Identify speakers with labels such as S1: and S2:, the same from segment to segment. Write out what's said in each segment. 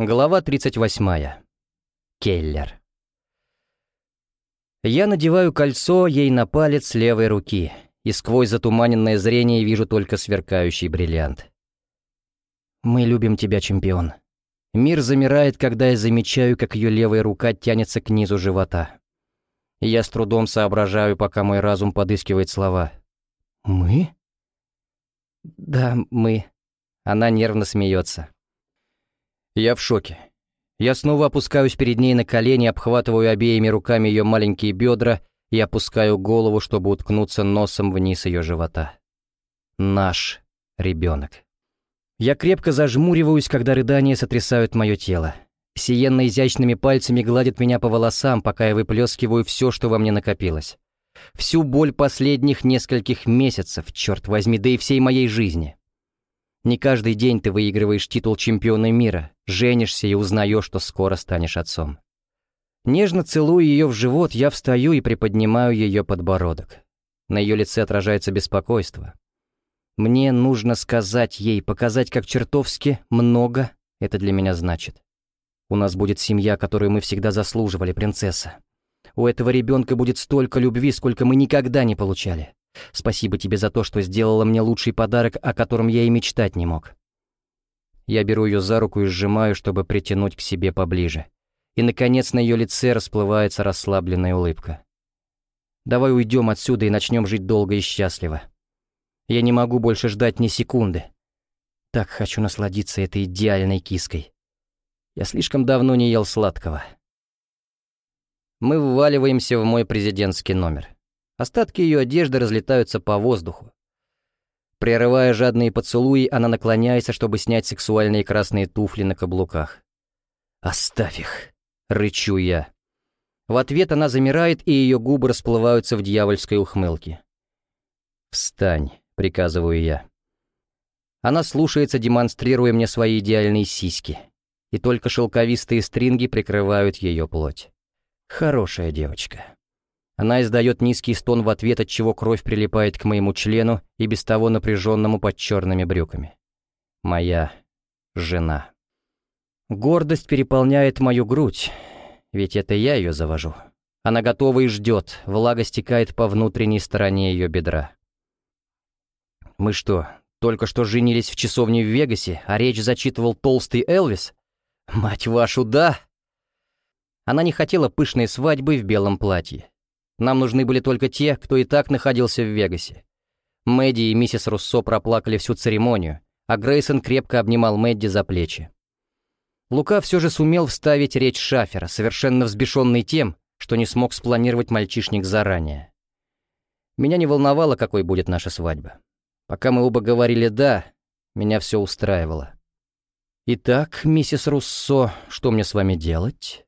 S1: Глава 38. Келлер. Я надеваю кольцо ей на палец левой руки, и сквозь затуманенное зрение вижу только сверкающий бриллиант. «Мы любим тебя, чемпион». Мир замирает, когда я замечаю, как ее левая рука тянется к низу живота. я с трудом соображаю, пока мой разум подыскивает слова. «Мы?» «Да, мы». Она нервно смеется. Я в шоке. Я снова опускаюсь перед ней на колени, обхватываю обеими руками ее маленькие бедра и опускаю голову, чтобы уткнуться носом вниз ее живота. Наш ребенок. Я крепко зажмуриваюсь, когда рыдания сотрясают мое тело. Сиенна изящными пальцами гладит меня по волосам, пока я выплескиваю все, что во мне накопилось. Всю боль последних нескольких месяцев, черт возьми, да и всей моей жизни. Не каждый день ты выигрываешь титул чемпиона мира, женишься и узнаешь, что скоро станешь отцом. Нежно целуя ее в живот, я встаю и приподнимаю ее подбородок. На ее лице отражается беспокойство. Мне нужно сказать ей, показать, как чертовски много это для меня значит. У нас будет семья, которую мы всегда заслуживали, принцесса. У этого ребенка будет столько любви, сколько мы никогда не получали. Спасибо тебе за то, что сделала мне лучший подарок, о котором я и мечтать не мог. Я беру ее за руку и сжимаю, чтобы притянуть к себе поближе. И, наконец, на ее лице расплывается расслабленная улыбка. Давай уйдем отсюда и начнем жить долго и счастливо. Я не могу больше ждать ни секунды. Так хочу насладиться этой идеальной киской. Я слишком давно не ел сладкого. Мы вваливаемся в мой президентский номер. Остатки ее одежды разлетаются по воздуху. Прерывая жадные поцелуи, она наклоняется, чтобы снять сексуальные красные туфли на каблуках. «Оставь их!» — рычу я. В ответ она замирает, и ее губы расплываются в дьявольской ухмылке. «Встань», — приказываю я. Она слушается, демонстрируя мне свои идеальные сиськи, и только шелковистые стринги прикрывают ее плоть. Хорошая девочка. Она издает низкий стон в ответ, от чего кровь прилипает к моему члену и без того напряженному под черными брюками. Моя жена. Гордость переполняет мою грудь, ведь это я ее завожу. Она готова и ждет, влага стекает по внутренней стороне ее бедра. Мы что, только что женились в часовне в Вегасе, а речь зачитывал толстый Элвис? Мать вашу, да! Она не хотела пышной свадьбы в белом платье. Нам нужны были только те, кто и так находился в Вегасе. Мэдди и миссис Руссо проплакали всю церемонию, а Грейсон крепко обнимал Мэдди за плечи. Лука все же сумел вставить речь Шафера, совершенно взбешенный тем, что не смог спланировать мальчишник заранее. Меня не волновало, какой будет наша свадьба. Пока мы оба говорили «да», меня все устраивало. «Итак, миссис Руссо, что мне с вами делать?»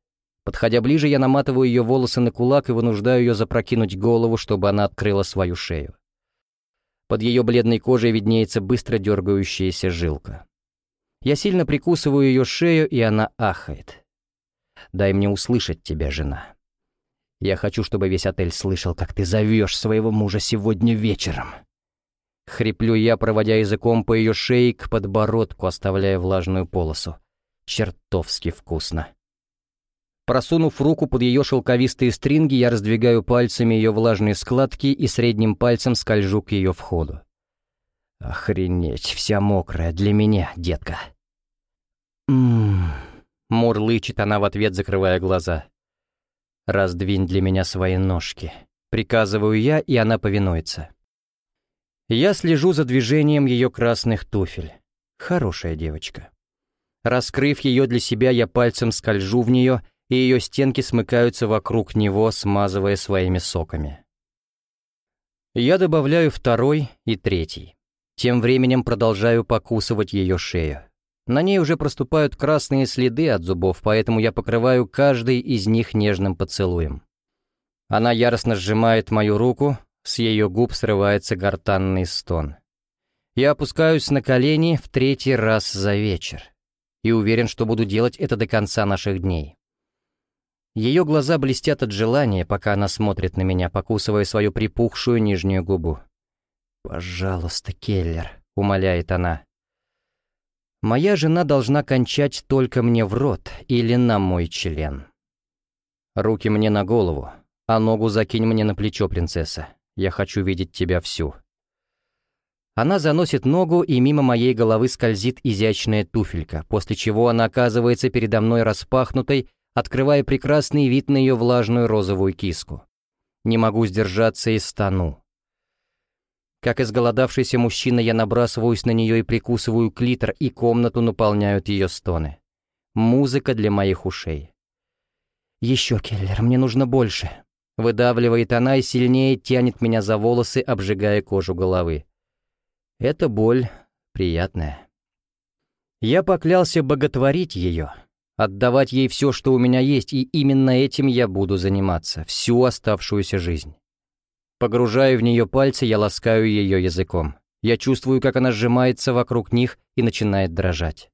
S1: Подходя ближе, я наматываю ее волосы на кулак и вынуждаю ее запрокинуть голову, чтобы она открыла свою шею. Под ее бледной кожей виднеется быстро дергающаяся жилка. Я сильно прикусываю ее шею, и она ахает. «Дай мне услышать тебя, жена. Я хочу, чтобы весь отель слышал, как ты зовешь своего мужа сегодня вечером». Хриплю я, проводя языком по ее шее к подбородку, оставляя влажную полосу. Чертовски вкусно. Просунув руку под ее шелковистые стринги, я раздвигаю пальцами ее влажные складки и средним пальцем скольжу к ее входу. «Охренеть, вся мокрая для меня, детка!» «Ммм...» — мурлычет она в ответ, закрывая глаза. «Раздвинь для меня свои ножки», — приказываю я, и она повинуется. Я слежу за движением ее красных туфель. Хорошая девочка. Раскрыв ее для себя, я пальцем скольжу в нее и ее стенки смыкаются вокруг него, смазывая своими соками. Я добавляю второй и третий. Тем временем продолжаю покусывать ее шею. На ней уже проступают красные следы от зубов, поэтому я покрываю каждый из них нежным поцелуем. Она яростно сжимает мою руку, с ее губ срывается гортанный стон. Я опускаюсь на колени в третий раз за вечер и уверен, что буду делать это до конца наших дней. Ее глаза блестят от желания, пока она смотрит на меня, покусывая свою припухшую нижнюю губу. «Пожалуйста, Келлер», — умоляет она. Моя жена должна кончать только мне в рот или на мой член. Руки мне на голову, а ногу закинь мне на плечо, принцесса. Я хочу видеть тебя всю. Она заносит ногу, и мимо моей головы скользит изящная туфелька, после чего она оказывается передо мной распахнутой, открывая прекрасный вид на ее влажную розовую киску. Не могу сдержаться и стану. Как изголодавшийся мужчина, я набрасываюсь на нее и прикусываю клитор, и комнату наполняют ее стоны. Музыка для моих ушей. «Еще, Келлер, мне нужно больше», — выдавливает она и сильнее тянет меня за волосы, обжигая кожу головы. Эта боль приятная. Я поклялся боготворить ее, отдавать ей все, что у меня есть, и именно этим я буду заниматься всю оставшуюся жизнь. Погружаю в нее пальцы, я ласкаю ее языком. Я чувствую, как она сжимается вокруг них и начинает дрожать.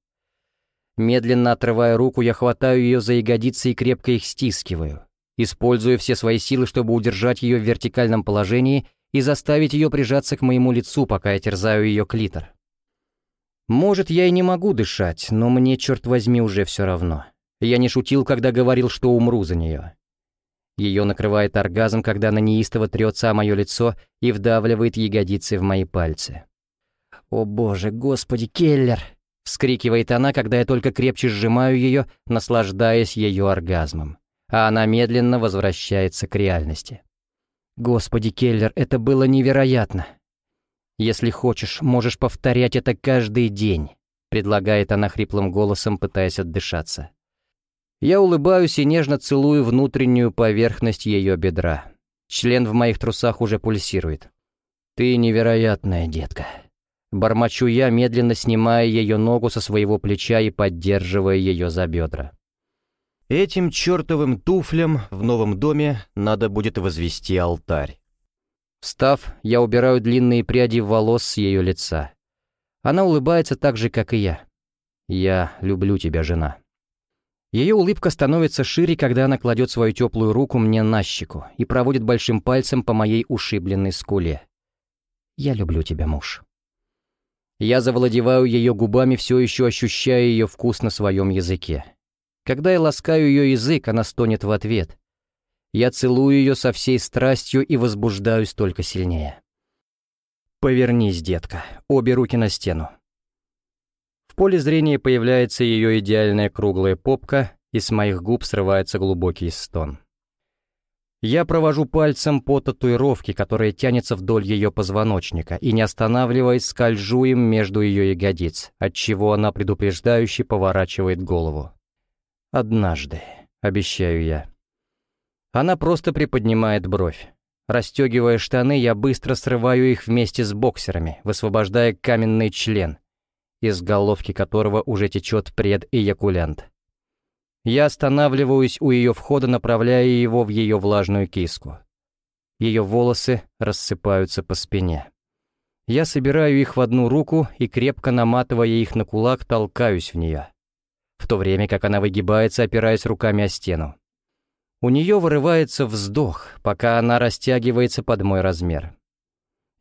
S1: Медленно отрывая руку, я хватаю ее за ягодицы и крепко их стискиваю. Используя все свои силы, чтобы удержать ее в вертикальном положении и заставить ее прижаться к моему лицу, пока я терзаю ее клитор. Может, я и не могу дышать, но мне, черт возьми, уже все равно. Я не шутил, когда говорил, что умру за нее. Ее накрывает оргазм, когда она неистово трется о мое лицо и вдавливает ягодицы в мои пальцы. «О боже, господи, Келлер!» — вскрикивает она, когда я только крепче сжимаю ее, наслаждаясь ее оргазмом. А она медленно возвращается к реальности. Господи, Келлер, это было невероятно. Если хочешь, можешь повторять это каждый день, предлагает она хриплым голосом, пытаясь отдышаться. Я улыбаюсь и нежно целую внутреннюю поверхность ее бедра. Член в моих трусах уже пульсирует. Ты невероятная, детка. Бормочу я, медленно снимая ее ногу со своего плеча и поддерживая ее за бедра. Этим чертовым туфлям в новом доме надо будет возвести алтарь. Встав, я убираю длинные пряди волос с ее лица. Она улыбается так же, как и я. «Я люблю тебя, жена». Ее улыбка становится шире, когда она кладет свою теплую руку мне на щеку и проводит большим пальцем по моей ушибленной скуле. «Я люблю тебя, муж». Я завладеваю ее губами, все еще ощущая ее вкус на своем языке. Когда я ласкаю ее язык, она стонет в ответ. Я целую ее со всей страстью и возбуждаюсь только сильнее. «Повернись, детка, обе руки на стену». В поле зрения появляется ее идеальная круглая попка, и с моих губ срывается глубокий стон. Я провожу пальцем по татуировке, которая тянется вдоль ее позвоночника, и не останавливаясь, скольжу им между ее ягодиц, отчего она предупреждающе поворачивает голову. Однажды, обещаю я. Она просто приподнимает бровь. Расстегивая штаны, я быстро срываю их вместе с боксерами, высвобождая каменный член, из головки которого уже течет предэякулянт. Я останавливаюсь у ее входа, направляя его в ее влажную киску. Ее волосы рассыпаются по спине. Я собираю их в одну руку и, крепко наматывая их на кулак, толкаюсь в нее в то время как она выгибается, опираясь руками о стену. У нее вырывается вздох, пока она растягивается под мой размер.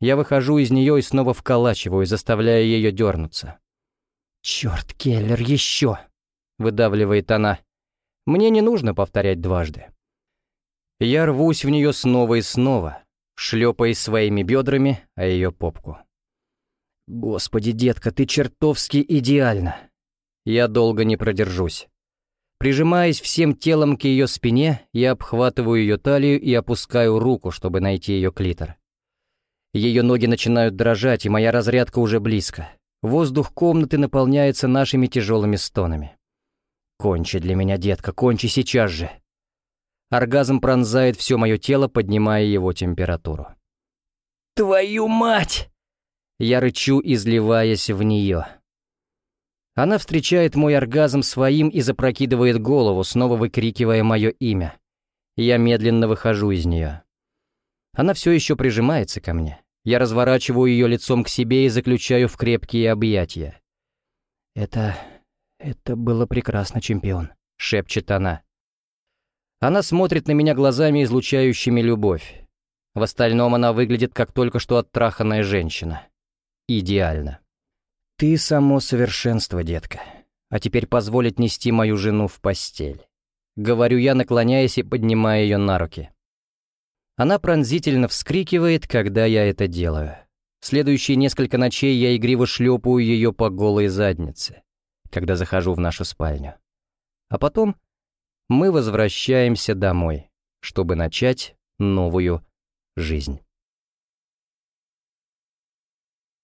S1: Я выхожу из нее и снова вколачиваю, заставляя ее дернуться. «Черт, Келлер, еще!» — выдавливает она. «Мне не нужно повторять дважды». Я рвусь в нее снова и снова, шлепаясь своими бедрами о ее попку. «Господи, детка, ты чертовски идеальна!» Я долго не продержусь. Прижимаясь всем телом к ее спине, я обхватываю ее талию и опускаю руку, чтобы найти ее клитор. Ее ноги начинают дрожать, и моя разрядка уже близко. Воздух комнаты наполняется нашими тяжелыми стонами. «Кончи для меня, детка, кончи сейчас же!» Оргазм пронзает все мое тело, поднимая его температуру. «Твою мать!» Я рычу, изливаясь в нее. Она встречает мой оргазм своим и запрокидывает голову, снова выкрикивая мое имя. Я медленно выхожу из нее. Она все еще прижимается ко мне. Я разворачиваю ее лицом к себе и заключаю в крепкие объятия. «Это... это было прекрасно, чемпион», — шепчет она. Она смотрит на меня глазами, излучающими любовь. В остальном она выглядит как только что оттраханная женщина. Идеально. «Ты само совершенство, детка. А теперь позволь отнести мою жену в постель». Говорю я, наклоняясь и поднимая ее на руки. Она пронзительно вскрикивает, когда я это делаю. Следующие несколько ночей я игриво шлепаю ее по голой заднице, когда захожу в нашу спальню. А потом мы возвращаемся домой, чтобы начать новую жизнь.